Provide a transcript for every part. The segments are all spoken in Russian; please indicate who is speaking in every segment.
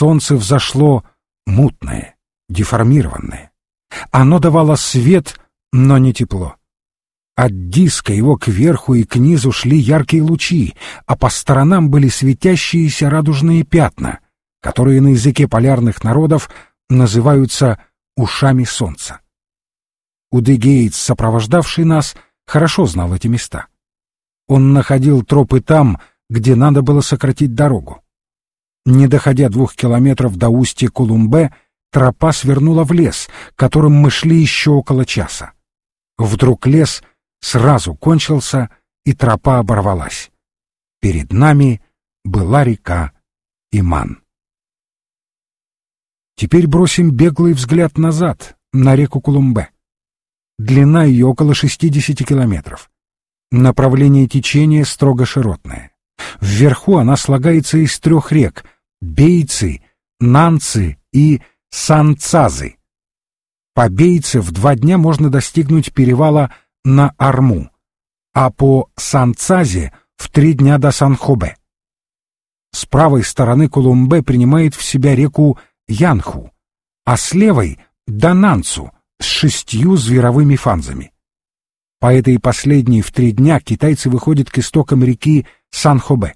Speaker 1: солнце взошло мутное, деформированное. Оно давало свет, но не тепло. От диска его кверху и к низу шли яркие лучи, а по сторонам были светящиеся радужные пятна, которые на языке полярных народов называются ушами солнца. Удегейтс, сопровождавший нас, хорошо знал эти места. Он находил тропы там, где надо было сократить дорогу. Не доходя двух километров до устья Кулумбе, тропа свернула в лес, которым мы шли еще около часа. Вдруг лес сразу кончился, и тропа оборвалась. Перед нами была река Иман. Теперь бросим беглый взгляд назад, на реку Кулумбе. Длина ее около 60 километров. Направление течения строго широтное. Вверху она слагается из трех рек — Бейцы, Нанцы и Санцазы. По Бейце в два дня можно достигнуть перевала на Арму, а по Санцазе в три дня до Санхобе. С правой стороны Колумбе принимает в себя реку Янху, а с левой — Дананцу с шестью зверовыми фанзами. По этой последней в три дня китайцы выходят к истокам реки Санхобе.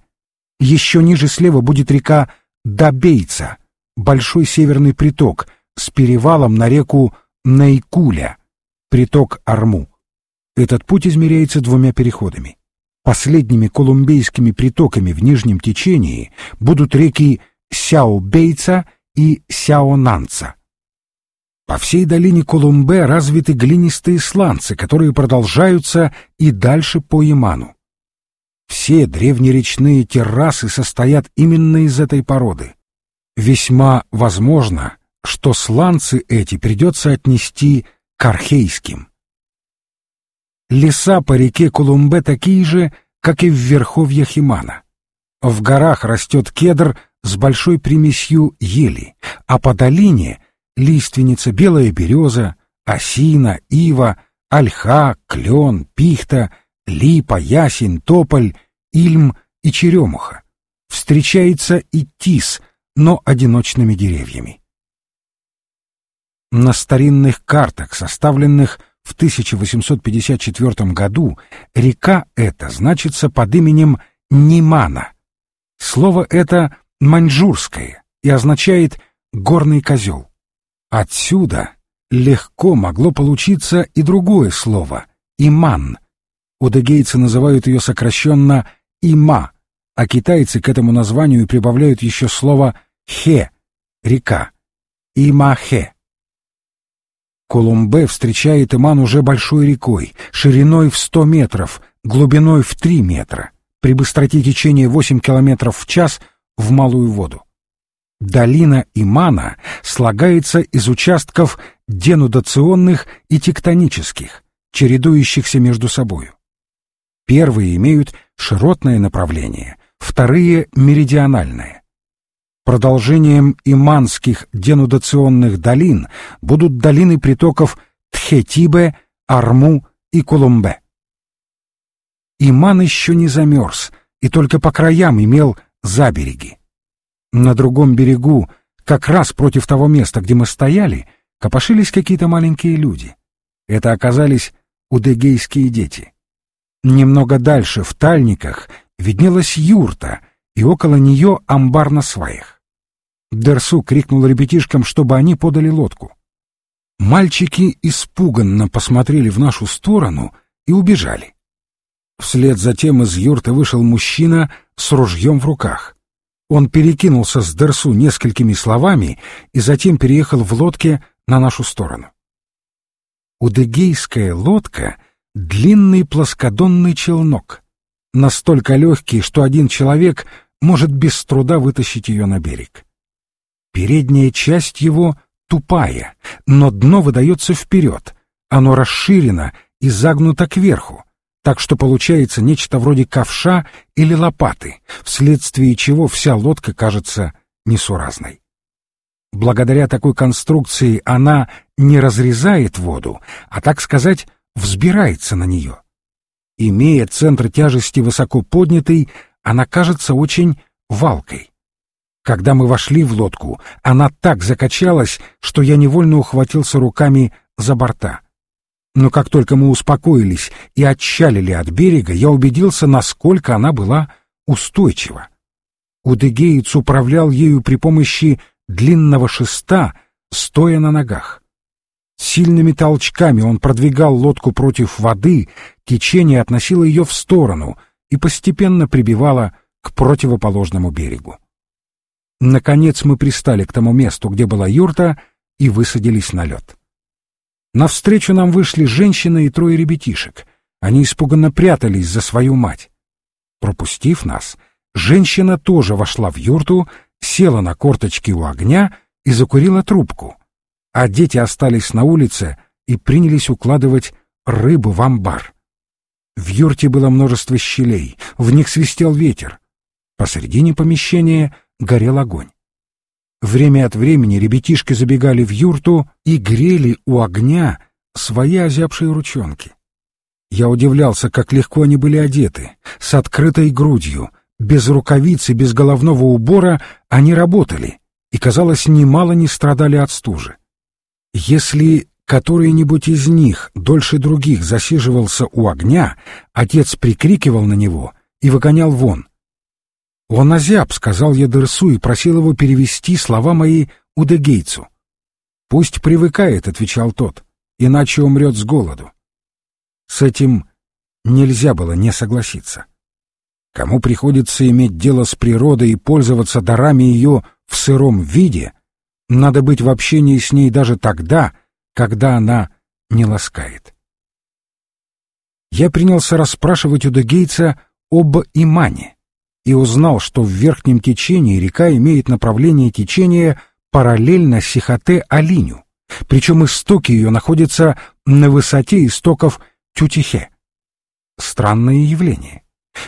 Speaker 1: Еще ниже слева будет река Дабейца, большой северный приток с перевалом на реку Найкуля, приток Арму. Этот путь измеряется двумя переходами. Последними колумбийскими притоками в нижнем течении будут реки Сяо-Бейца и Сяо-Нанца. По всей долине Колумбе развиты глинистые сланцы, которые продолжаются и дальше по Яману. Все древнеречные террасы состоят именно из этой породы. Весьма возможно, что сланцы эти придется отнести к архейским. Леса по реке Колумбе такие же, как и в верховьях Химана. В горах растет кедр с большой примесью ели, а по долине — лиственница, белая береза, осина, ива, ольха, клен, пихта, липа, ясень, тополь, ильм и черемуха. Встречается и тис, но одиночными деревьями. На старинных картах, составленных в 1854 году река эта значится под именем Нимана. Слово это маньчжурское и означает «горный козел». Отсюда легко могло получиться и другое слово — «иман». Удыгейцы называют ее сокращенно «има», а китайцы к этому названию прибавляют еще слово «хе» — «река» — «имахе». Колумбе встречает Иман уже большой рекой, шириной в 100 метров, глубиной в 3 метра, при быстроте течения 8 километров в час в малую воду. Долина Имана слагается из участков денудационных и тектонических, чередующихся между собою. Первые имеют широтное направление, вторые — меридиональное. Продолжением иманских денудационных долин будут долины притоков Тхетибе, Арму и Колумбе. Иман еще не замерз и только по краям имел забереги. На другом берегу, как раз против того места, где мы стояли, копошились какие-то маленькие люди. Это оказались удегейские дети. Немного дальше, в Тальниках, виднелась юрта, и около нее амбар на сваях. Дерсу крикнул ребятишкам, чтобы они подали лодку. Мальчики испуганно посмотрели в нашу сторону и убежали. Вслед за тем из юрты вышел мужчина с ружьем в руках. Он перекинулся с Дерсу несколькими словами и затем переехал в лодке на нашу сторону. Удыгейская лодка — длинный плоскодонный челнок, настолько легкий, что один человек может без труда вытащить ее на берег. Передняя часть его тупая, но дно выдается вперед. Оно расширено и загнуто кверху, так что получается нечто вроде ковша или лопаты, вследствие чего вся лодка кажется несуразной. Благодаря такой конструкции она не разрезает воду, а, так сказать, взбирается на нее. Имея центр тяжести высоко поднятый, она кажется очень валкой. Когда мы вошли в лодку, она так закачалась, что я невольно ухватился руками за борта. Но как только мы успокоились и отчалили от берега, я убедился, насколько она была устойчива. Удыгеец управлял ею при помощи длинного шеста, стоя на ногах. Сильными толчками он продвигал лодку против воды, течение относило ее в сторону и постепенно прибивало к противоположному берегу. Наконец мы пристали к тому месту, где была юрта, и высадились на лед. Навстречу нам вышли женщина и трое ребятишек. Они испуганно прятались за свою мать. Пропустив нас, женщина тоже вошла в юрту, села на корточки у огня и закурила трубку, а дети остались на улице и принялись укладывать рыбу в амбар. В юрте было множество щелей, в них свистел ветер. Посредине помещения горел огонь. Время от времени ребятишки забегали в юрту и грели у огня свои озябшие ручонки. Я удивлялся, как легко они были одеты, с открытой грудью, без рукавиц и без головного убора они работали, и, казалось, немало не страдали от стужи. Если который-нибудь из них дольше других засиживался у огня, отец прикрикивал на него и выгонял вон — «Он озяб», — сказал я Дерсу и просил его перевести слова мои Удегейцу. «Пусть привыкает», — отвечал тот, — «иначе умрет с голоду». С этим нельзя было не согласиться. Кому приходится иметь дело с природой и пользоваться дарами ее в сыром виде, надо быть в общении с ней даже тогда, когда она не ласкает. Я принялся расспрашивать у Дегейца об имане и узнал, что в верхнем течении река имеет направление течения параллельно Сихоте-Алиню, причем истоки ее находятся на высоте истоков Тютихе. Странное явление.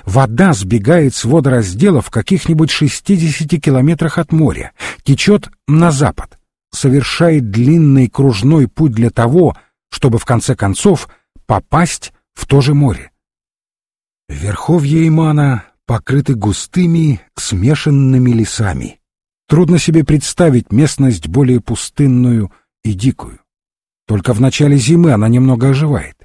Speaker 1: Вода сбегает с водораздела в каких-нибудь 60 километрах от моря, течет на запад, совершает длинный кружной путь для того, чтобы в конце концов попасть в то же море. Верховье Имана покрыты густыми, смешанными лесами. Трудно себе представить местность более пустынную и дикую. Только в начале зимы она немного оживает.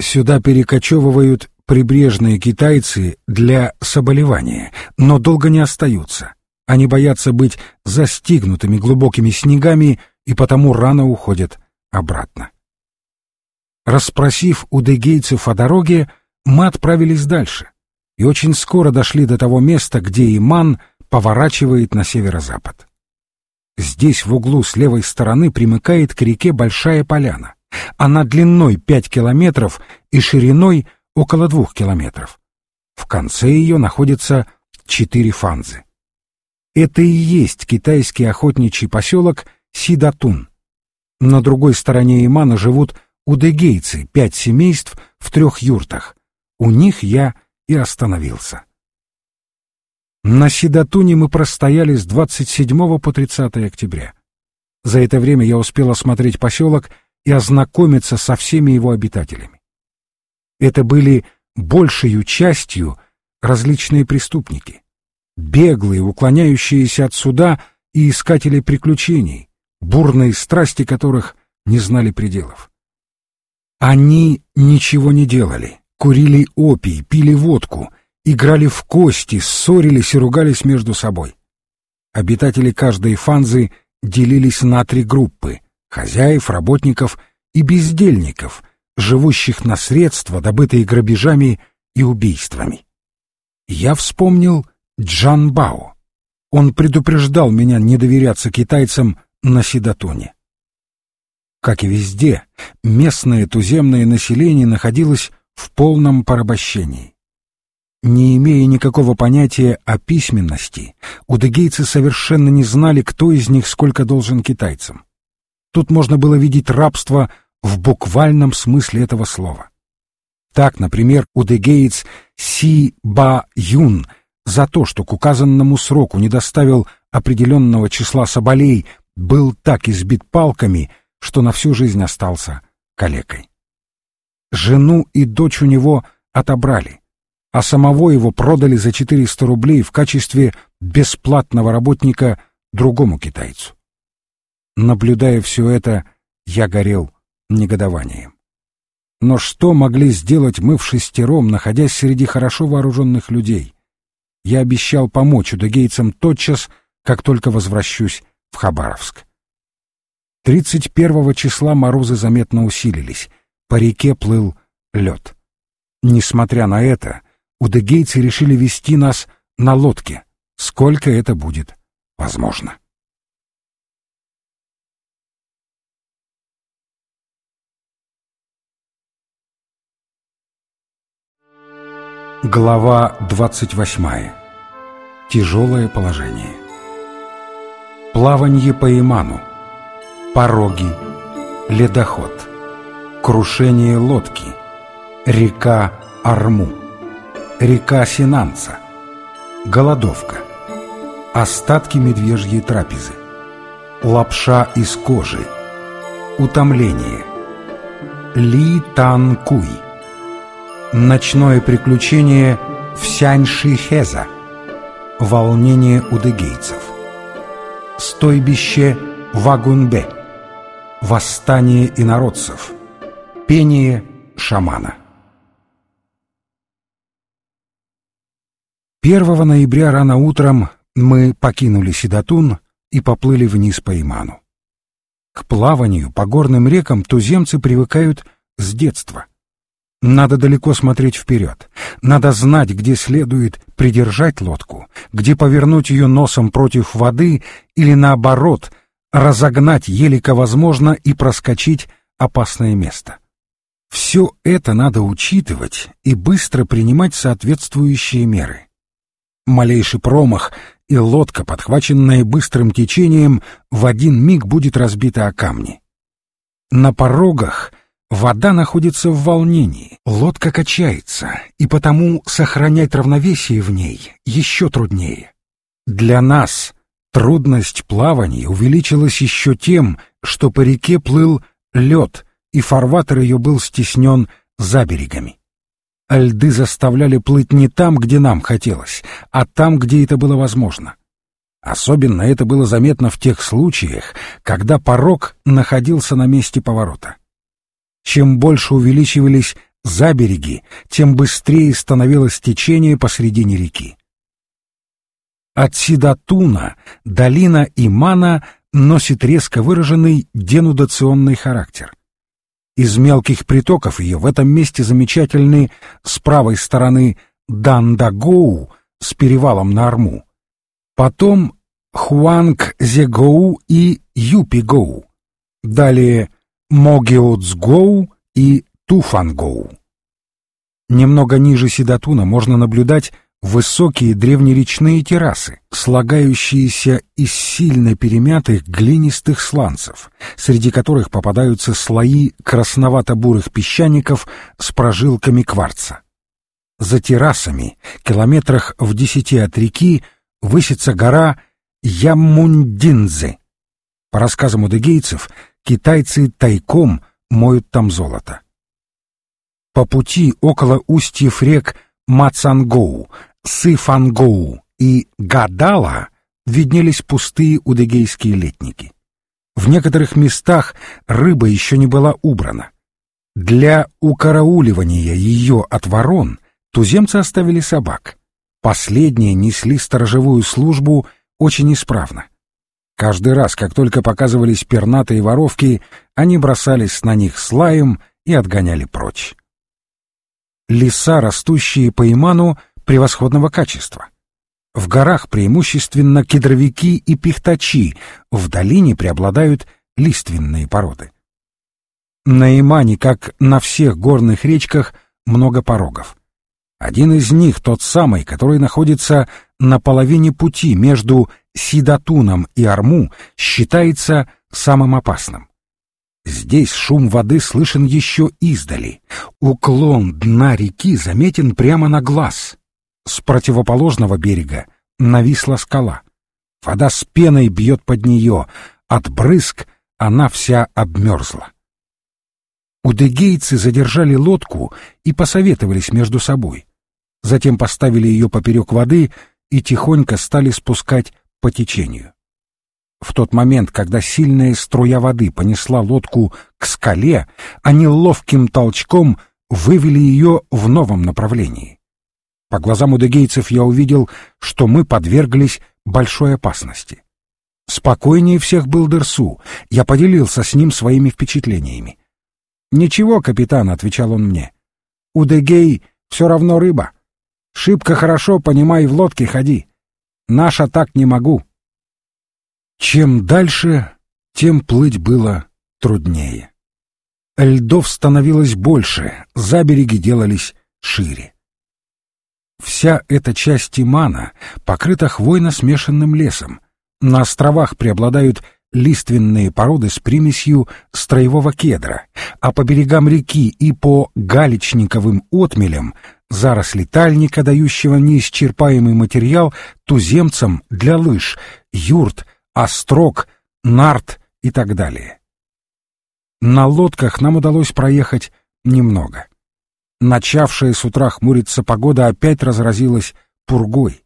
Speaker 1: Сюда перекочевывают прибрежные китайцы для соболевания, но долго не остаются. Они боятся быть застигнутыми глубокими снегами и потому рано уходят обратно. Расспросив у дегейцев о дороге, мы отправились дальше и очень скоро дошли до того места, где Иман поворачивает на северо-запад. Здесь в углу с левой стороны примыкает к реке Большая Поляна. Она длиной 5 километров и шириной около 2 километров. В конце ее находятся четыре фанзы. Это и есть китайский охотничий поселок Сидатун. На другой стороне Имана живут удегейцы, пять семейств в трех юртах. У них я и остановился. На Сидатуне мы простояли с 27 по 30 октября. За это время я успел осмотреть поселок и ознакомиться со всеми его обитателями. Это были большей частью различные преступники, беглые, уклоняющиеся от суда и искатели приключений, бурные страсти которых не знали пределов. Они ничего не делали, курили опий, пили водку, играли в кости, ссорились и ругались между собой. Обитатели каждой фанзы делились на три группы — хозяев, работников и бездельников, живущих на средства, добытые грабежами и убийствами. Я вспомнил Джан Бао. Он предупреждал меня не доверяться китайцам на Сидатоне. Как и везде, местное туземное население находилось в полном порабощении. Не имея никакого понятия о письменности, удыгейцы совершенно не знали, кто из них сколько должен китайцам. Тут можно было видеть рабство в буквальном смысле этого слова. Так, например, удыгеец Си Ба Юн за то, что к указанному сроку не доставил определенного числа соболей, был так избит палками, что на всю жизнь остался калекой. Жену и дочь у него отобрали, а самого его продали за 400 рублей в качестве бесплатного работника другому китайцу. Наблюдая все это, я горел негодованием. Но что могли сделать мы в шестером, находясь среди хорошо вооруженных людей? Я обещал помочь удыгейцам тотчас, как только возвращусь в Хабаровск. 31 числа морозы заметно усилились, по реке плыл лед. Несмотря на это, удыгейцы решили вести нас на лодке, сколько это будет возможно. Глава 28. Тяжелое положение. Плаванье по Иману. Пороги. Ледоход. Крушение лодки. Река Арму. Река Синанца. Голодовка. Остатки медвежьей трапезы. Лапша из кожи. Утомление. Ли Тан Куй. Ночное приключение в Сяньши-Хеза. Волнение удыгейцев. Стойбище Вагунбе. Восстание инородцев. Пение шамана. 1 ноября рано утром мы покинули Седатун и поплыли вниз по Иману. К плаванию по горным рекам туземцы привыкают с детства — надо далеко смотреть вперед. Надо знать, где следует придержать лодку, где повернуть ее носом против воды или, наоборот, разогнать елико возможно и проскочить опасное место. Все это надо учитывать и быстро принимать соответствующие меры. Малейший промах, и лодка, подхваченная быстрым течением, в один миг будет разбита о камни. На порогах Вода находится в волнении, лодка качается, и потому сохранять равновесие в ней еще труднее. Для нас трудность плавания увеличилась еще тем, что по реке плыл лед, и фарватер ее был стеснен за берегами. льды заставляли плыть не там, где нам хотелось, а там, где это было возможно. Особенно это было заметно в тех случаях, когда порог находился на месте поворота. Чем больше увеличивались забереги, тем быстрее становилось течение посредине реки. От Сидатуна долина Имана носит резко выраженный денудационный характер. Из мелких притоков ее в этом месте замечательны с правой стороны Дандагоу с перевалом на Арму, потом Хуанг-Зегоу и Юпигоу, далее Могиоцгоу и Туфангоу. Немного ниже Седатуна можно наблюдать высокие древнеречные террасы, слагающиеся из сильно перемятых глинистых сланцев, среди которых попадаются слои красновато-бурых песчаников с прожилками кварца. За террасами, километрах в десяти от реки, высится гора Яммундинзе. По рассказам удыгейцев, китайцы тайком моют там золото. По пути около устьев рек Мацангоу, Сыфангоу и Гадала виднелись пустые удыгейские летники. В некоторых местах рыба еще не была убрана. Для укарауливания ее от ворон туземцы оставили собак. Последние несли сторожевую службу очень исправно. Каждый раз, как только показывались пернатые воровки, они бросались на них с лаем и отгоняли прочь. Леса, растущие по Иману, превосходного качества. В горах преимущественно кедровики и пихтачи, в долине преобладают лиственные породы. На Имане, как на всех горных речках, много порогов. Один из них, тот самый, который находится на половине пути между Сидатуном и Арму, считается самым опасным. Здесь шум воды слышен еще издали. Уклон дна реки заметен прямо на глаз. С противоположного берега нависла скала. Вода с пеной бьет под нее. От брызг она вся обмерзла. Удыгейцы задержали лодку и посоветовались между собой. Затем поставили ее поперек воды и тихонько стали спускать по течению. В тот момент, когда сильная струя воды понесла лодку к скале, они ловким толчком вывели ее в новом направлении. По глазам удыгейцев я увидел, что мы подверглись большой опасности. Спокойнее всех был Дерсу, я поделился с ним своими впечатлениями. «Ничего, капитан», — отвечал он мне, — «Удыгей все равно рыба. Шибко хорошо, понимай, в лодке ходи. Наша так не могу». Чем дальше, тем плыть было труднее. Льдов становилось больше, забереги делались шире. Вся эта часть Тимана покрыта хвойно-смешанным лесом. На островах преобладают лиственные породы с примесью строевого кедра, а по берегам реки и по галечниковым отмелям заросли тальника, дающего неисчерпаемый материал туземцам для лыж, юрт, острог, нарт и так далее. На лодках нам удалось проехать немного. Начавшая с утра хмуриться погода опять разразилась пургой.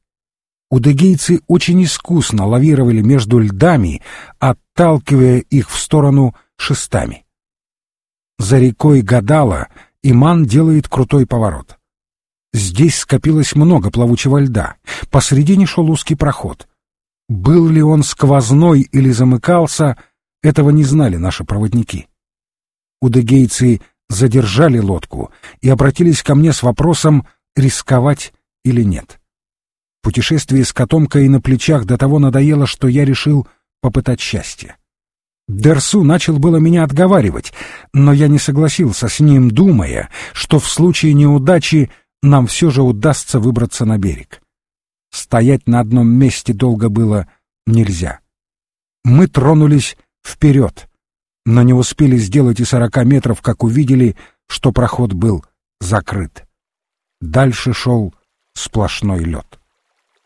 Speaker 1: Удыгейцы очень искусно лавировали между льдами, отталкивая их в сторону шестами. За рекой Гадала Иман делает крутой поворот. Здесь скопилось много плавучего льда, посредине шел узкий проход. Был ли он сквозной или замыкался, этого не знали наши проводники. Удыгейцы задержали лодку и обратились ко мне с вопросом, рисковать или нет. Путешествие с котомкой на плечах до того надоело, что я решил попытать счастье. Дерсу начал было меня отговаривать, но я не согласился с ним, думая, что в случае неудачи нам все же удастся выбраться на берег. Стоять на одном месте долго было нельзя. Мы тронулись вперед, но не успели сделать и сорока метров, как увидели, что проход был закрыт. Дальше шел сплошной лед.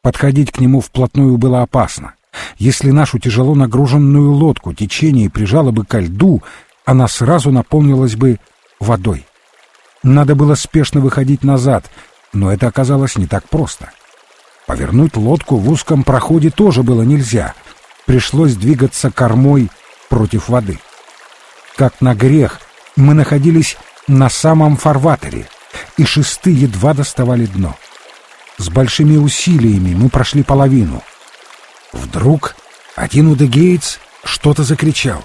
Speaker 1: Подходить к нему вплотную было опасно. Если нашу тяжело нагруженную лодку течение прижало бы ко льду, она сразу наполнилась бы водой. Надо было спешно выходить назад, но это оказалось не так просто. Повернуть лодку в узком проходе тоже было нельзя. Пришлось двигаться кормой против воды. Как на грех, мы находились на самом фарватере, и шесты едва доставали дно. С большими усилиями мы прошли половину. Вдруг один удыгеец что-то закричал.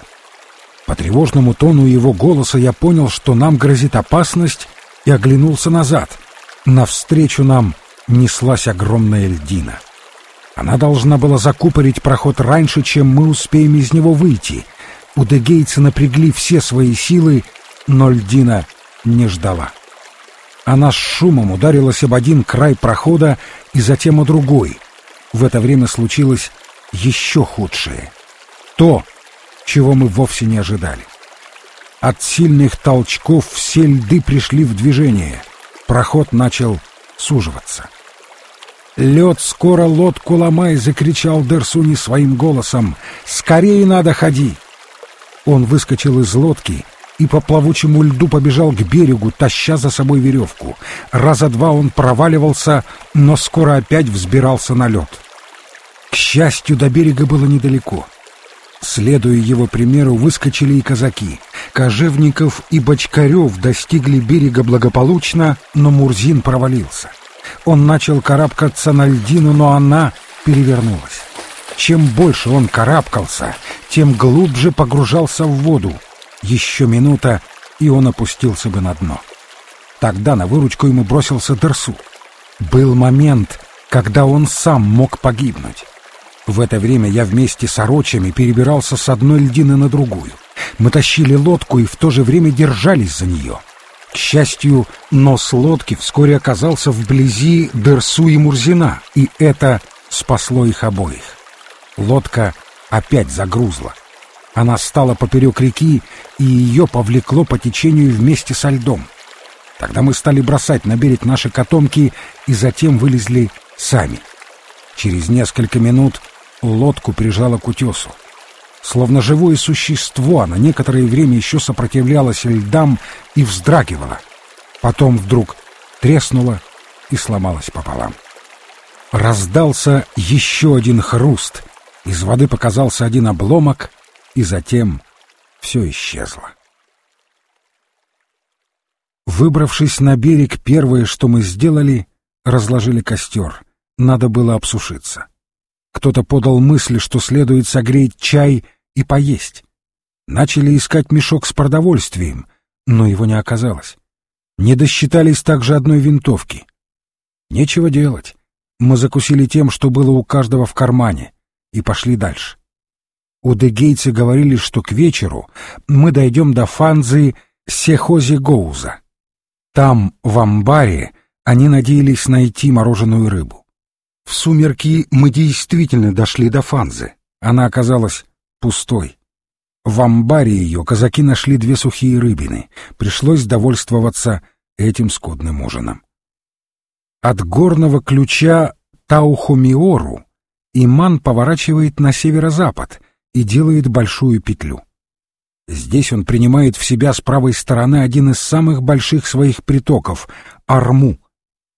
Speaker 1: По тревожному тону его голоса я понял, что нам грозит опасность, и оглянулся назад. Навстречу нам неслась огромная льдина. Она должна была закупорить проход раньше, чем мы успеем из него выйти. Удыгейцы напрягли все свои силы, но льдина не ждала. Она с шумом ударилась об один край прохода и затем о другой. В это время случилось еще худшее. То, чего мы вовсе не ожидали. От сильных толчков все льды пришли в движение. Проход начал суживаться. «Лед скоро лодку ломай!» — закричал Дерсуни своим голосом. «Скорее надо ходи!» Он выскочил из лодки и по плавучему льду побежал к берегу, таща за собой веревку. Раза два он проваливался, но скоро опять взбирался на лед. К счастью, до берега было недалеко. Следуя его примеру, выскочили и казаки. Кожевников и Бочкарев достигли берега благополучно, но Мурзин провалился. Он начал карабкаться на льдину, но она перевернулась. Чем больше он карабкался, тем глубже погружался в воду. Еще минута, и он опустился бы на дно. Тогда на выручку ему бросился Дерсу. Был момент, когда он сам мог погибнуть. В это время я вместе с орочами перебирался с одной льдины на другую. Мы тащили лодку и в то же время держались за нее. К счастью, нос лодки вскоре оказался вблизи Дерсу и Мурзина, и это спасло их обоих. Лодка опять загрузла. Она стала поперек реки, и ее повлекло по течению вместе со льдом. Тогда мы стали бросать на берег наши котомки и затем вылезли сами. Через несколько минут лодку прижало к утесу. Словно живое существо, она некоторое время еще сопротивлялась льдам и вздрагивала. Потом вдруг треснула и сломалась пополам. Раздался еще один хруст, из воды показался один обломок, и затем все исчезло. Выбравшись на берег, первое, что мы сделали, разложили костер. Надо было обсушиться. Кто-то подал мысль, что следует согреть чай и поесть. Начали искать мешок с продовольствием, но его не оказалось. Не досчитались также одной винтовки. Нечего делать. Мы закусили тем, что было у каждого в кармане, и пошли дальше. У дегейцы говорили, что к вечеру мы дойдем до Фанзы Сехози-Гоуза. Там, в амбаре, они надеялись найти мороженую рыбу. В сумерки мы действительно дошли до Фанзы. Она оказалась пустой. В амбаре ее казаки нашли две сухие рыбины. Пришлось довольствоваться этим скудным ужином. От горного ключа Таухомиору Иман поворачивает на северо-запад и делает большую петлю. Здесь он принимает в себя с правой стороны один из самых больших своих притоков — Арму.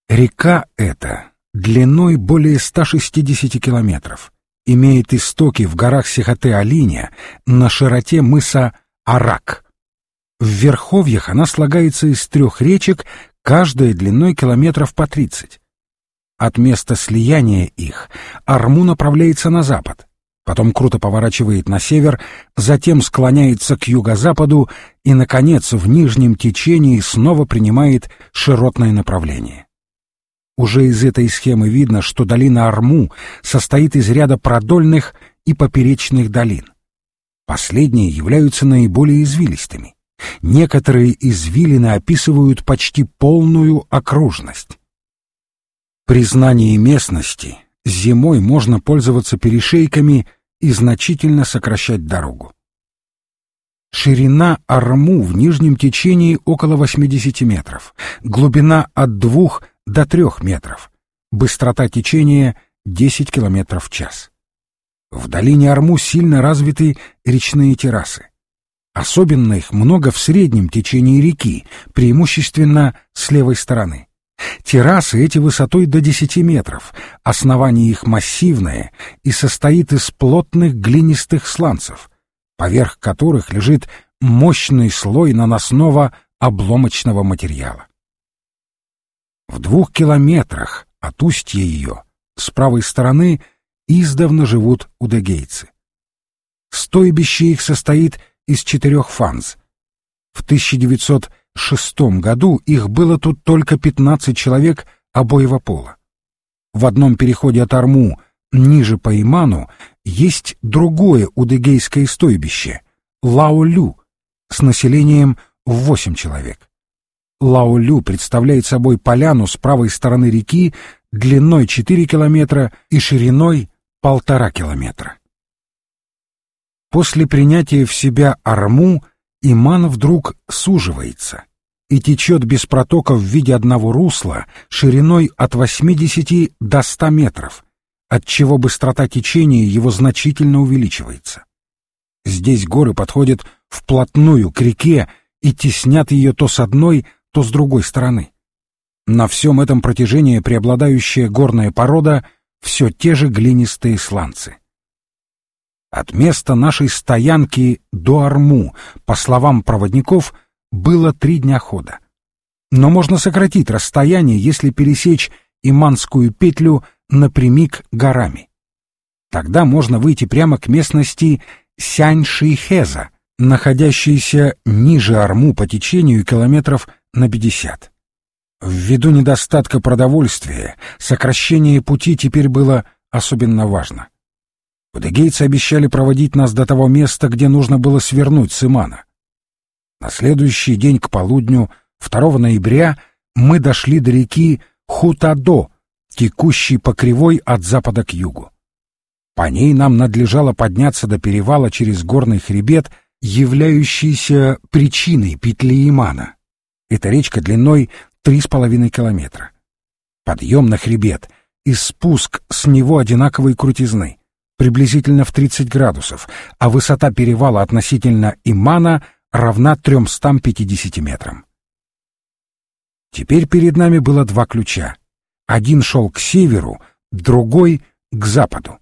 Speaker 1: Река эта длиной более 160 километров, имеет истоки в горах Сихоте-Алиня на широте мыса Арак. В верховьях она слагается из трех речек, каждая длиной километров по 30. От места слияния их Арму направляется на запад, потом круто поворачивает на север, затем склоняется к юго-западу и, наконец, в нижнем течении снова принимает широтное направление. Уже из этой схемы видно, что долина Арму состоит из ряда продольных и поперечных долин. Последние являются наиболее извилистыми. Некоторые извилины описывают почти полную окружность. При знании местности зимой можно пользоваться перешейками и значительно сокращать дорогу. Ширина Арму в нижнем течении около 80 метров, глубина от 2 до 3 метров, быстрота течения 10 километров в час. В долине Арму сильно развиты речные террасы. Особенно их много в среднем течении реки, преимущественно с левой стороны. Террасы эти высотой до 10 метров, основание их массивное и состоит из плотных глинистых сланцев, поверх которых лежит мощный слой наносного обломочного материала. В двух километрах от устья ее, с правой стороны, издавна живут удегейцы. Стойбище их состоит из четырех фанз. В 1900 шестом году их было тут только 15 человек обоего пола. В одном переходе от Арму, ниже по Иману, есть другое удыгейское стойбище — Лаолю, с населением в 8 человек. Лаолю представляет собой поляну с правой стороны реки длиной 4 километра и шириной полтора километра. После принятия в себя Арму Иман вдруг суживается и течет без протока в виде одного русла шириной от 80 до 100 метров, отчего быстрота течения его значительно увеличивается. Здесь горы подходят вплотную к реке и теснят ее то с одной, то с другой стороны. На всем этом протяжении преобладающая горная порода — все те же глинистые сланцы. От места нашей стоянки до Арму, по словам проводников, было три дня хода. Но можно сократить расстояние, если пересечь Иманскую петлю напрямик горами. Тогда можно выйти прямо к местности Сянь-Шейхеза, находящейся ниже Арму по течению километров на 50. Ввиду недостатка продовольствия, сокращение пути теперь было особенно важно. Удыгейцы обещали проводить нас до того места, где нужно было свернуть с Имана. На следующий день к полудню, 2 ноября, мы дошли до реки Хутадо, текущей по кривой от запада к югу. По ней нам надлежало подняться до перевала через горный хребет, являющийся причиной петли Имана. Эта речка длиной три с половиной километра. Подъем на хребет и спуск с него одинаковой крутизны приблизительно в 30 градусов, а высота перевала относительно Имана равна 350 метрам. Теперь перед нами было два ключа. Один шел к северу, другой — к западу.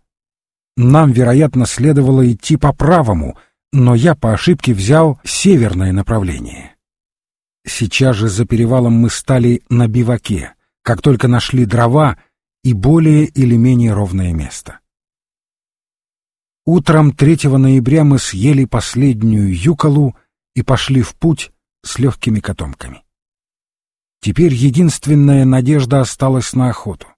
Speaker 1: Нам, вероятно, следовало идти по правому, но я по ошибке взял северное направление. Сейчас же за перевалом мы стали на биваке, как только нашли дрова и более или менее ровное место. Утром 3 ноября мы съели последнюю юколу и пошли в путь с легкими котомками. Теперь единственная надежда осталась на охоту.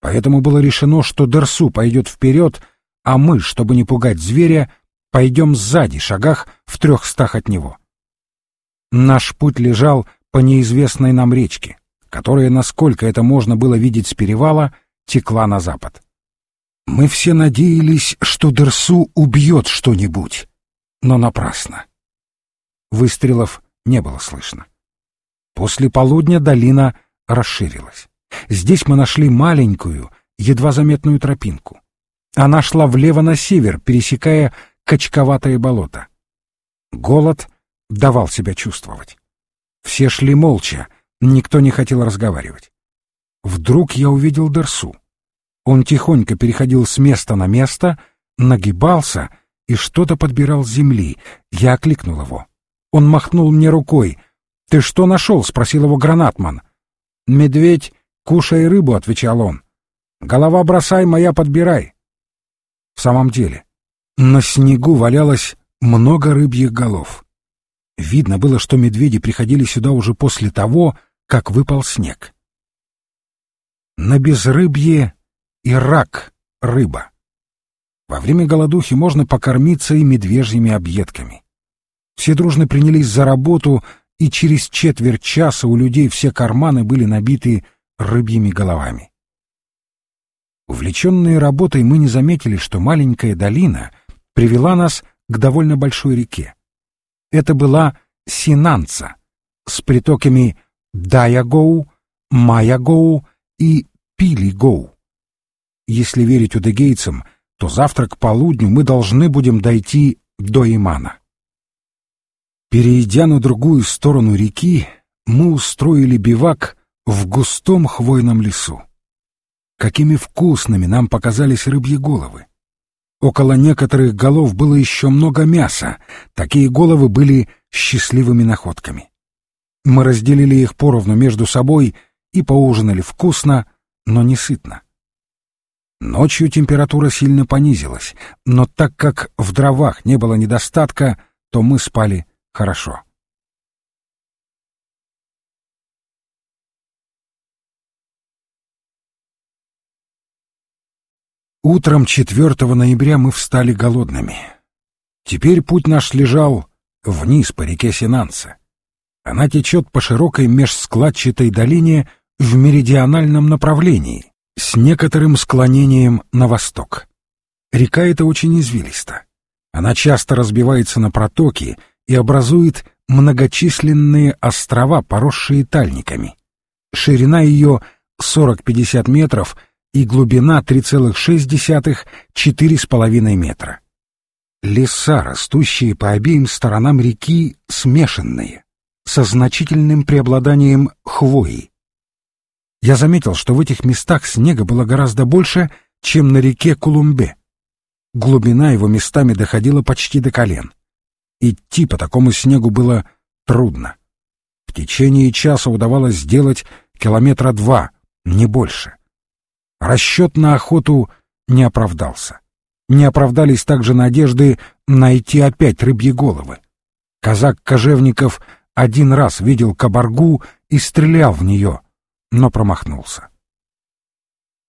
Speaker 1: Поэтому было решено, что Дерсу пойдет вперед, а мы, чтобы не пугать зверя, пойдем сзади, шагах в трехстах от него. Наш путь лежал по неизвестной нам речке, которая, насколько это можно было видеть с перевала, текла на запад. Мы все надеялись, что Дерсу убьет что-нибудь, но напрасно. Выстрелов не было слышно. После полудня долина расширилась. Здесь мы нашли маленькую, едва заметную тропинку. Она шла влево на север, пересекая качковатое болото. Голод давал себя чувствовать. Все шли молча, никто не хотел разговаривать. Вдруг я увидел Дерсу. Он тихонько переходил с места на место, нагибался и что-то подбирал с земли. Я окликнул его. Он махнул мне рукой. «Ты что нашел?» — спросил его гранатман. «Медведь, кушай рыбу», — отвечал он. «Голова бросай, моя подбирай». В самом деле, на снегу валялось много рыбьих голов. Видно было, что медведи приходили сюда уже после того, как выпал снег. На безрыбье и рак рыба. Во время голодухи можно покормиться и медвежьими объедками. Все дружно принялись за работу, и через четверть часа у людей все карманы были набиты рыбьими головами. Увлеченные работой мы не заметили, что маленькая долина привела нас к довольно большой реке. Это была Синанца с притоками Дайагоу, Маягоу и Пилигоу. Если верить удегейцам, то завтра к полудню мы должны будем дойти до Имана. Перейдя на другую сторону реки, мы устроили бивак в густом хвойном лесу. Какими вкусными нам показались рыбьи головы. Около некоторых голов было еще много мяса, такие головы были счастливыми находками. Мы разделили их поровну между собой и поужинали вкусно, но не сытно. Ночью температура сильно понизилась, но так как в дровах не было недостатка, то мы спали хорошо. Утром 4 ноября мы встали голодными. Теперь путь наш лежал вниз по реке Синанца. Она течет по широкой межскладчатой долине в меридиональном направлении, с некоторым склонением на восток. Река эта очень извилиста. Она часто разбивается на протоки и образует многочисленные острова, поросшие тальниками. Ширина ее 40-50 метров и глубина 3,6-4,5 метра. Леса, растущие по обеим сторонам реки, смешанные, со значительным преобладанием хвои. Я заметил, что в этих местах снега было гораздо больше, чем на реке Кулумбе. Глубина его местами доходила почти до колен. Идти по такому снегу было трудно. В течение часа удавалось сделать километра два, не больше. Расчет на охоту не оправдался. Не оправдались также надежды найти опять рыбьи головы. Казак Кожевников один раз видел кабаргу и стрелял в нее, но промахнулся.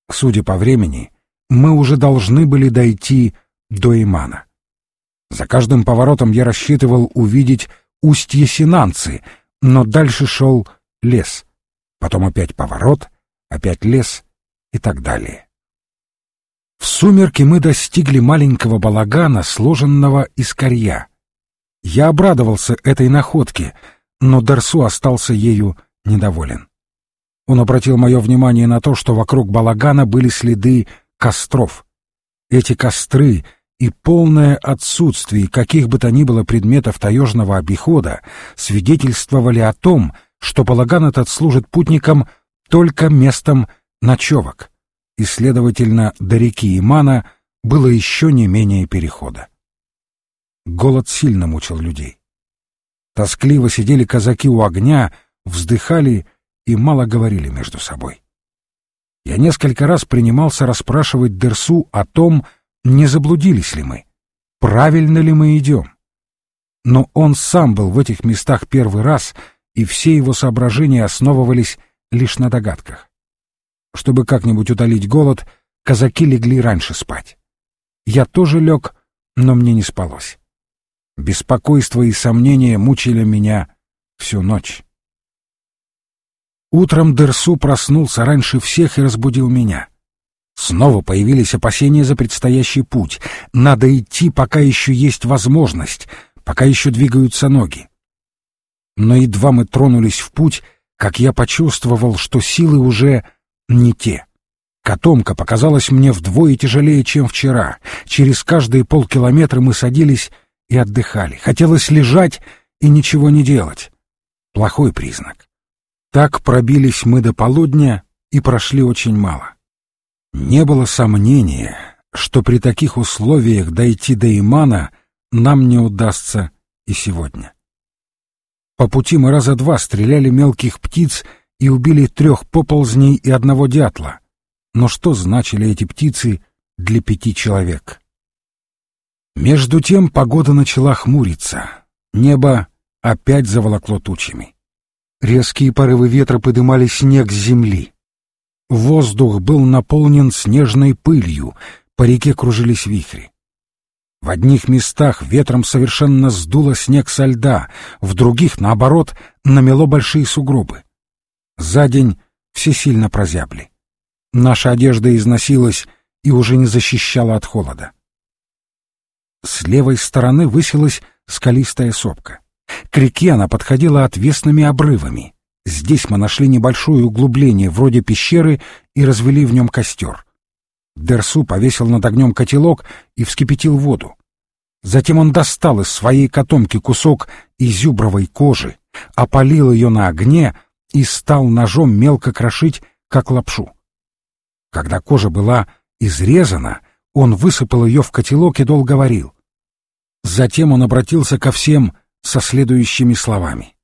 Speaker 1: Судя по времени, мы уже должны были дойти до Имана. За каждым поворотом я рассчитывал увидеть устье Синанцы, но дальше шел лес. Потом опять поворот, опять лес и так далее. В сумерки мы достигли маленького балагана, сложенного из корья. Я обрадовался этой находке, но Дарсу остался ею недоволен. Он обратил мое внимание на то, что вокруг балагана были следы костров. Эти костры и полное отсутствие каких бы то ни было предметов таежного обихода свидетельствовали о том, что балаган этот служит путникам только местом ночевок. и, следовательно, до реки Имана было еще не менее перехода. Голод сильно мучил людей. Тоскливо сидели казаки у огня, вздыхали и мало говорили между собой. Я несколько раз принимался расспрашивать Дерсу о том, не заблудились ли мы, правильно ли мы идем. Но он сам был в этих местах первый раз, и все его соображения основывались лишь на догадках. Чтобы как-нибудь утолить голод, казаки легли раньше спать. Я тоже лег, но мне не спалось. Беспокойство и сомнения мучили меня всю ночь. Утром Дерсу проснулся раньше всех и разбудил меня. Снова появились опасения за предстоящий путь. Надо идти, пока еще есть возможность, пока еще двигаются ноги. Но едва мы тронулись в путь, как я почувствовал, что силы уже не те. Котомка показалась мне вдвое тяжелее, чем вчера. Через каждые полкилометра мы садились и отдыхали. Хотелось лежать и ничего не делать. Плохой признак. Так пробились мы до полудня и прошли очень мало. Не было сомнения, что при таких условиях дойти до Имана нам не удастся и сегодня. По пути мы раза два стреляли мелких птиц и убили трех поползней и одного дятла. Но что значили эти птицы для пяти человек? Между тем погода начала хмуриться. Небо опять заволокло тучами. Резкие порывы ветра подымали снег с земли. Воздух был наполнен снежной пылью, по реке кружились вихри. В одних местах ветром совершенно сдуло снег со льда, в других, наоборот, намело большие сугробы. За день все сильно прозябли. Наша одежда износилась и уже не защищала от холода. С левой стороны высилась скалистая сопка. К реке она подходила отвесными обрывами. Здесь мы нашли небольшое углубление, вроде пещеры, и развели в нем костер. Дерсу повесил над огнем котелок и вскипятил воду. Затем он достал из своей котомки кусок изюбровой кожи, опалил ее на огне и стал ножом мелко крошить, как лапшу. Когда кожа была изрезана, он высыпал ее в котелок и долго варил. Затем он обратился ко всем со следующими словами.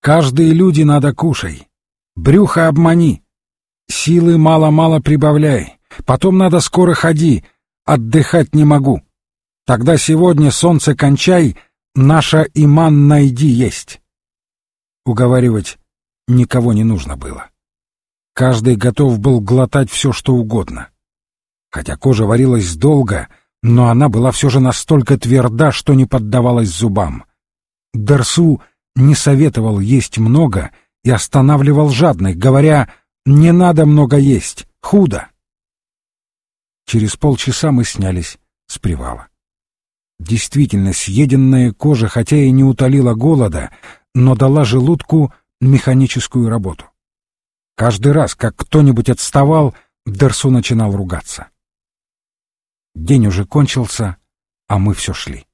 Speaker 1: «Каждые люди надо кушай, брюхо обмани, силы мало-мало прибавляй, потом надо скоро ходи, отдыхать не могу. Тогда сегодня солнце кончай, наша иман найди есть». Уговаривать никого не нужно было. Каждый готов был глотать все, что угодно. Хотя кожа варилась долго, но она была все же настолько тверда, что не поддавалась зубам. Дарсу не советовал есть много и останавливал жадных, говоря «не надо много есть, худо». Через полчаса мы снялись с привала. Действительно, съеденная кожа, хотя и не утолила голода, но дала желудку механическую работу. Каждый раз, как кто-нибудь отставал, Дерсу начинал ругаться. День уже кончился, а мы все шли.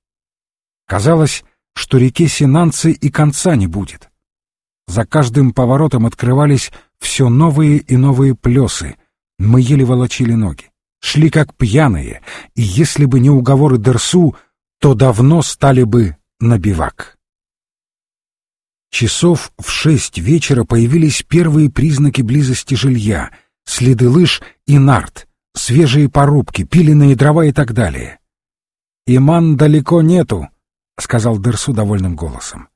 Speaker 1: Казалось, что реке Синанцы и конца не будет. За каждым поворотом открывались все новые и новые плесы. Мы еле волочили ноги, шли как пьяные, и если бы не уговоры Дерсу, то давно стали бы на бивак. Часов в шесть вечера появились первые признаки близости жилья, следы лыж и нарт, свежие порубки, пиленные дрова и так далее. «Иман далеко нету», — сказал Дерсу довольным голосом.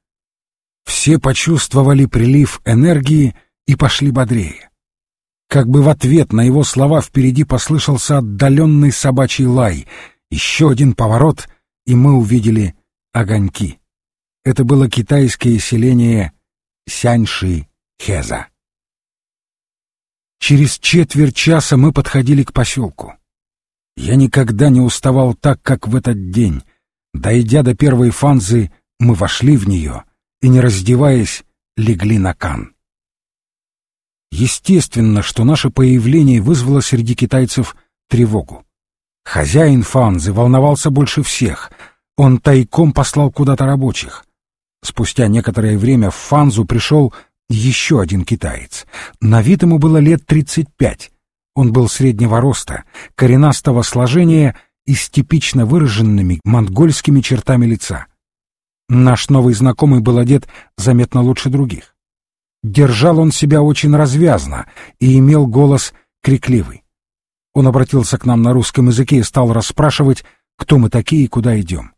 Speaker 1: Все почувствовали прилив энергии и пошли бодрее. Как бы в ответ на его слова впереди послышался отдаленный собачий лай. Еще один поворот, и мы увидели огоньки. Это было китайское селение Сяньши-Хеза. Через четверть часа мы подходили к поселку. Я никогда не уставал так, как в этот день. Дойдя до первой фанзы, мы вошли в нее и, не раздеваясь, легли на кан. Естественно, что наше появление вызвало среди китайцев тревогу. Хозяин фанзы волновался больше всех. Он тайком послал куда-то рабочих. Спустя некоторое время в Фанзу пришел еще один китаец. На вид ему было лет тридцать пять. Он был среднего роста, коренастого сложения и с типично выраженными монгольскими чертами лица. Наш новый знакомый был одет заметно лучше других. Держал он себя очень развязно и имел голос крикливый. Он обратился к нам на русском языке и стал расспрашивать, кто мы такие и куда идем.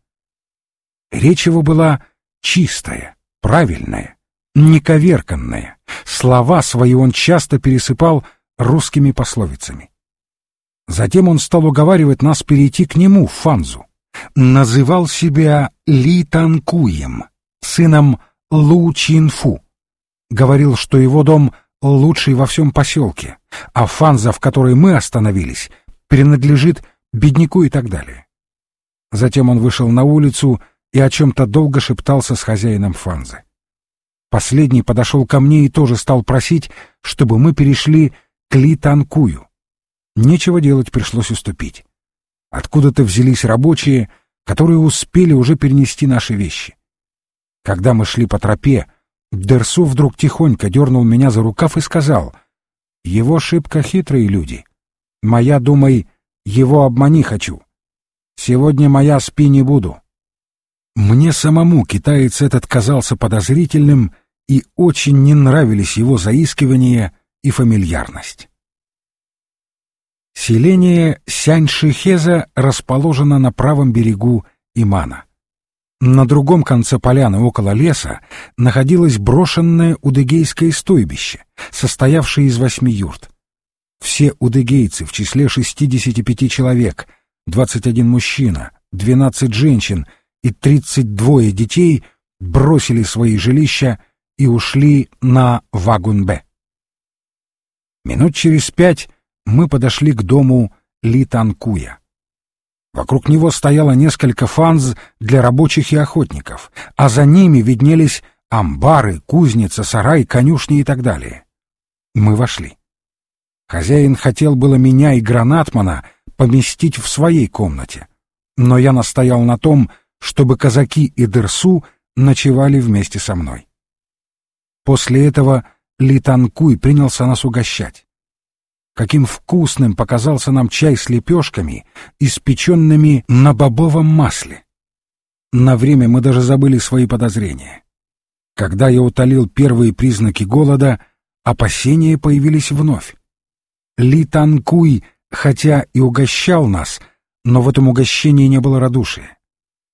Speaker 1: Речь его была чистая, правильная, нековерканная. Слова свои он часто пересыпал русскими пословицами. Затем он стал уговаривать нас перейти к нему, в Фанзу. Называл себя Ли Танкуем, сыном Лу Чинфу. Говорил, что его дом лучший во всем поселке, а Фанза, в которой мы остановились, принадлежит бедняку и так далее. Затем он вышел на улицу и о чем-то долго шептался с хозяином Фанзы. Последний подошел ко мне и тоже стал просить, чтобы мы перешли к Ли Танкую. Нечего делать, пришлось уступить. Откуда-то взялись рабочие, которые успели уже перенести наши вещи. Когда мы шли по тропе, Дерсу вдруг тихонько дернул меня за рукав и сказал, «Его шибко хитрые люди. Моя, думай, его обмани хочу. Сегодня моя спи не буду». Мне самому китаец этот казался подозрительным, и очень не нравились его заискивания и фамильярность. Селение Сяньшихеза расположено на правом берегу Имана. На другом конце поляны около леса находилось брошенное удыгейское стойбище, состоявшее из восьми юрт. Все удыгейцы в числе 65 человек, 21 мужчина, 12 женщин и 32 детей бросили свои жилища и ушли на Вагунбе. Минут через пять мы подошли к дому Литанкуя. Вокруг него стояло несколько фанз для рабочих и охотников, а за ними виднелись амбары, кузница, сарай, конюшни и так далее. Мы вошли. Хозяин хотел было меня и Гранатмана поместить в своей комнате, но я настоял на том, чтобы казаки и Дерсу ночевали вместе со мной. После этого Литанкуй принялся нас угощать. Каким вкусным показался нам чай с лепешками, испеченными на бобовом масле. На время мы даже забыли свои подозрения. Когда я утолил первые признаки голода, опасения появились вновь. Ли Танкуй, хотя и угощал нас, но в этом угощении не было радушия.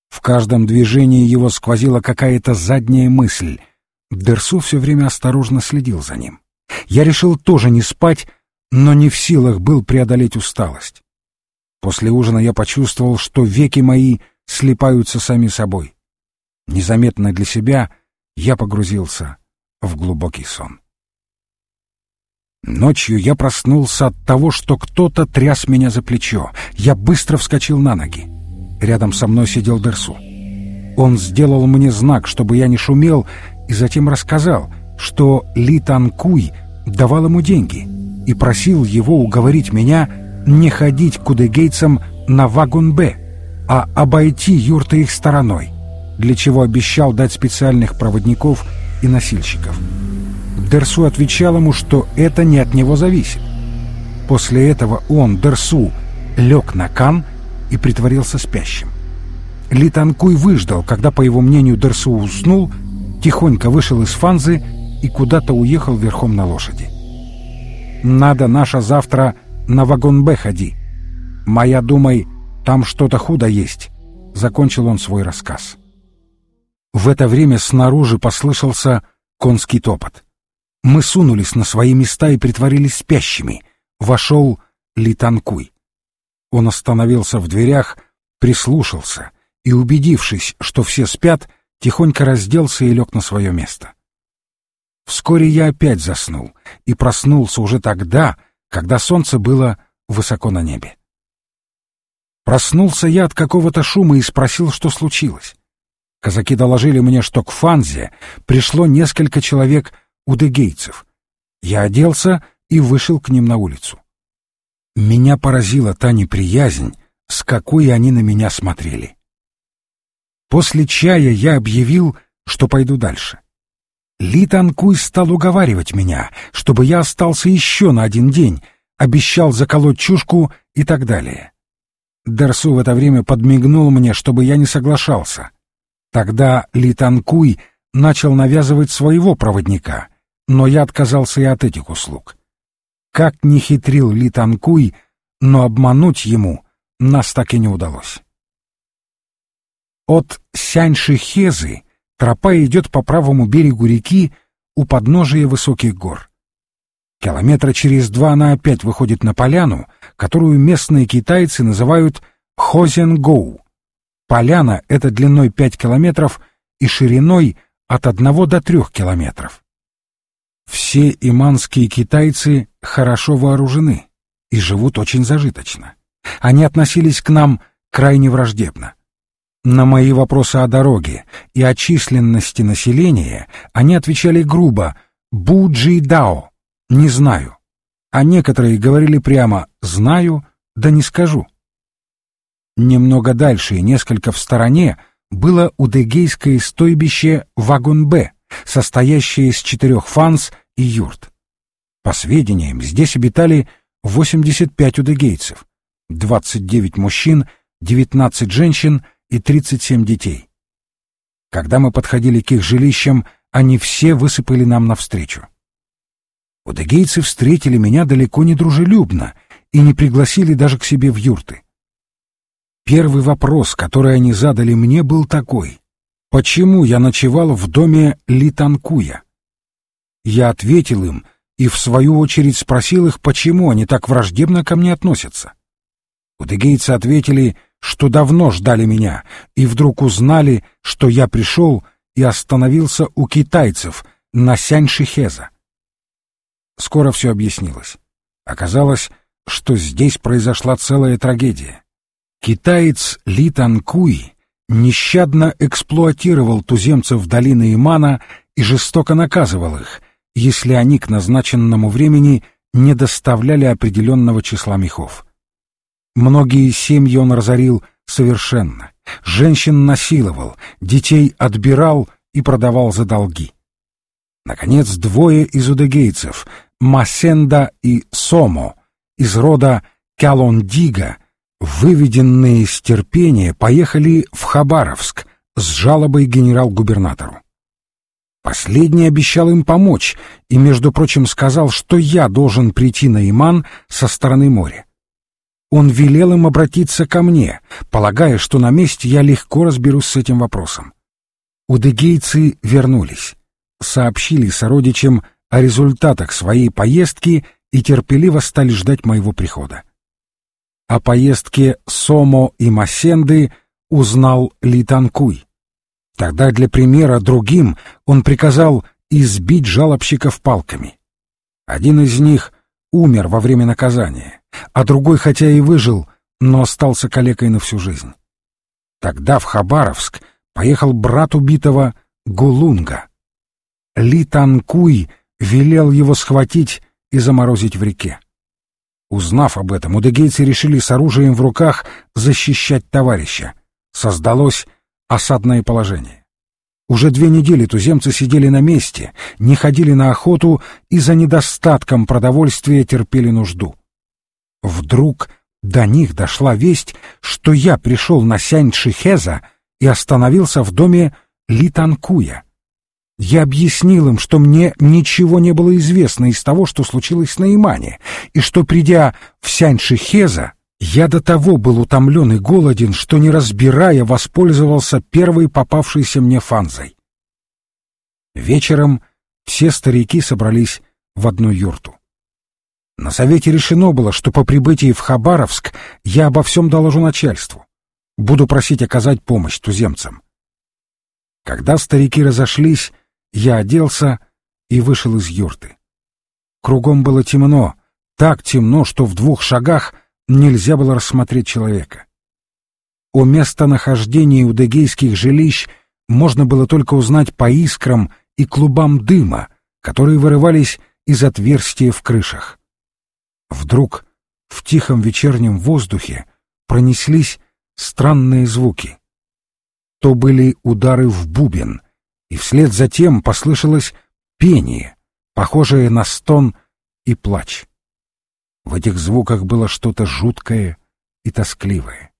Speaker 1: В каждом движении его сквозила какая-то задняя мысль. Дерсу все время осторожно следил за ним. Я решил тоже не спать, но не в силах был преодолеть усталость. После ужина я почувствовал, что веки мои слипаются сами собой. Незаметно для себя я погрузился в глубокий сон. Ночью я проснулся от того, что кто-то тряс меня за плечо. Я быстро вскочил на ноги. Рядом со мной сидел Дерсу. Он сделал мне знак, чтобы я не шумел, и затем рассказал, что Ли Танкуй давал ему деньги — и просил его уговорить меня не ходить к удегейцам на вагон-Б, а обойти юрты их стороной, для чего обещал дать специальных проводников и носильщиков. Дерсу отвечал ему, что это не от него зависит. После этого он, Дерсу, лег на кан и притворился спящим. Литанкуй выждал, когда, по его мнению, Дерсу уснул, тихонько вышел из фанзы и куда-то уехал верхом на лошади. Надо наша завтра на вагон Б ходи. Моя думай, там что-то худо есть. Закончил он свой рассказ. В это время снаружи послышался конский топот. Мы сунулись на свои места и притворились спящими. Вошел Литанкуй. Он остановился в дверях, прислушался и, убедившись, что все спят, тихонько разделся и лег на свое место. Вскоре я опять заснул и проснулся уже тогда, когда солнце было высоко на небе. Проснулся я от какого-то шума и спросил, что случилось. Казаки доложили мне, что к Фанзе пришло несколько человек удыгейцев. Я оделся и вышел к ним на улицу. Меня поразила та неприязнь, с какой они на меня смотрели. После чая я объявил, что пойду дальше. Ли Танкуй стал уговаривать меня, чтобы я остался еще на один день, обещал заколоть чушку и так далее. Дерсу в это время подмигнул мне, чтобы я не соглашался. Тогда Ли Танкуй начал навязывать своего проводника, но я отказался и от этих услуг. Как ни хитрил Ли Танкуй, но обмануть ему нас так и не удалось. От Сяньшихезы тропа идет по правому берегу реки у подножия высоких гор. Километра через два она опять выходит на поляну, которую местные китайцы называют Хозенгоу. Поляна — это длиной 5 километров и шириной от 1 до 3 километров. Все иманские китайцы хорошо вооружены и живут очень зажиточно. Они относились к нам крайне враждебно. На мои вопросы о дороге и о численности населения они отвечали грубо «Буджи Дао», «не знаю», а некоторые говорили прямо «знаю, да не скажу». Немного дальше и несколько в стороне было удегейское стойбище Вагон-Б, состоящее из четырех фанс и юрт. По сведениям, здесь обитали 85 удегейцев, 29 мужчин, 19 женщин и 37 детей. Когда мы подходили к их жилищам, они все высыпали нам навстречу. Удыгейцы встретили меня далеко не дружелюбно и не пригласили даже к себе в юрты. Первый вопрос, который они задали мне, был такой. Почему я ночевал в доме Литанкуя? Я ответил им и в свою очередь спросил их, почему они так враждебно ко мне относятся. Удыгейцы ответили, что давно ждали меня, и вдруг узнали, что я пришел и остановился у китайцев на Сяньшихеза. Скоро все объяснилось. Оказалось, что здесь произошла целая трагедия. Китаец Ли Танкуй нещадно эксплуатировал туземцев долины Имана и жестоко наказывал их, если они к назначенному времени не доставляли определенного числа мехов. Многие семьи он разорил совершенно, женщин насиловал, детей отбирал и продавал за долги. Наконец, двое из удегейцев, Масенда и Сомо, из рода Калондига, выведенные из терпения, поехали в Хабаровск с жалобой генерал-губернатору. Последний обещал им помочь и, между прочим, сказал, что я должен прийти на Иман со стороны моря. Он велел им обратиться ко мне, полагая, что на месте я легко разберусь с этим вопросом. Удыгейцы вернулись, сообщили сородичам о результатах своей поездки и терпеливо стали ждать моего прихода. О поездке Сомо и Масенды узнал Литанкуй. Тогда для примера другим он приказал избить жалобщиков палками. Один из них умер во время наказания, а другой хотя и выжил, но остался калекой на всю жизнь. Тогда в Хабаровск поехал брат убитого Гулунга. Ли Танкуй велел его схватить и заморозить в реке. Узнав об этом, удыгейцы решили с оружием в руках защищать товарища. Создалось осадное положение. Уже две недели туземцы сидели на месте, не ходили на охоту и за недостатком продовольствия терпели нужду. Вдруг до них дошла весть, что я пришел на Сянь-Шихеза и остановился в доме Литанкуя. Я объяснил им, что мне ничего не было известно из того, что случилось на Имане, и что, придя в Сянь-Шихеза, я до того был утомлен и голоден, что, не разбирая, воспользовался первой попавшейся мне фанзой. Вечером все старики собрались в одну юрту. На совете решено было, что по прибытии в Хабаровск я обо всем доложу начальству. Буду просить оказать помощь туземцам. Когда старики разошлись, я оделся и вышел из юрты. Кругом было темно, так темно, что в двух шагах нельзя было рассмотреть человека. О местонахождении удегейских жилищ можно было только узнать по искрам и клубам дыма, которые вырывались из отверстия в крышах. Вдруг в тихом вечернем воздухе пронеслись странные звуки. То были удары в бубен, и вслед за тем послышалось пение, похожее на стон и плач. В этих звуках было что-то жуткое и тоскливое.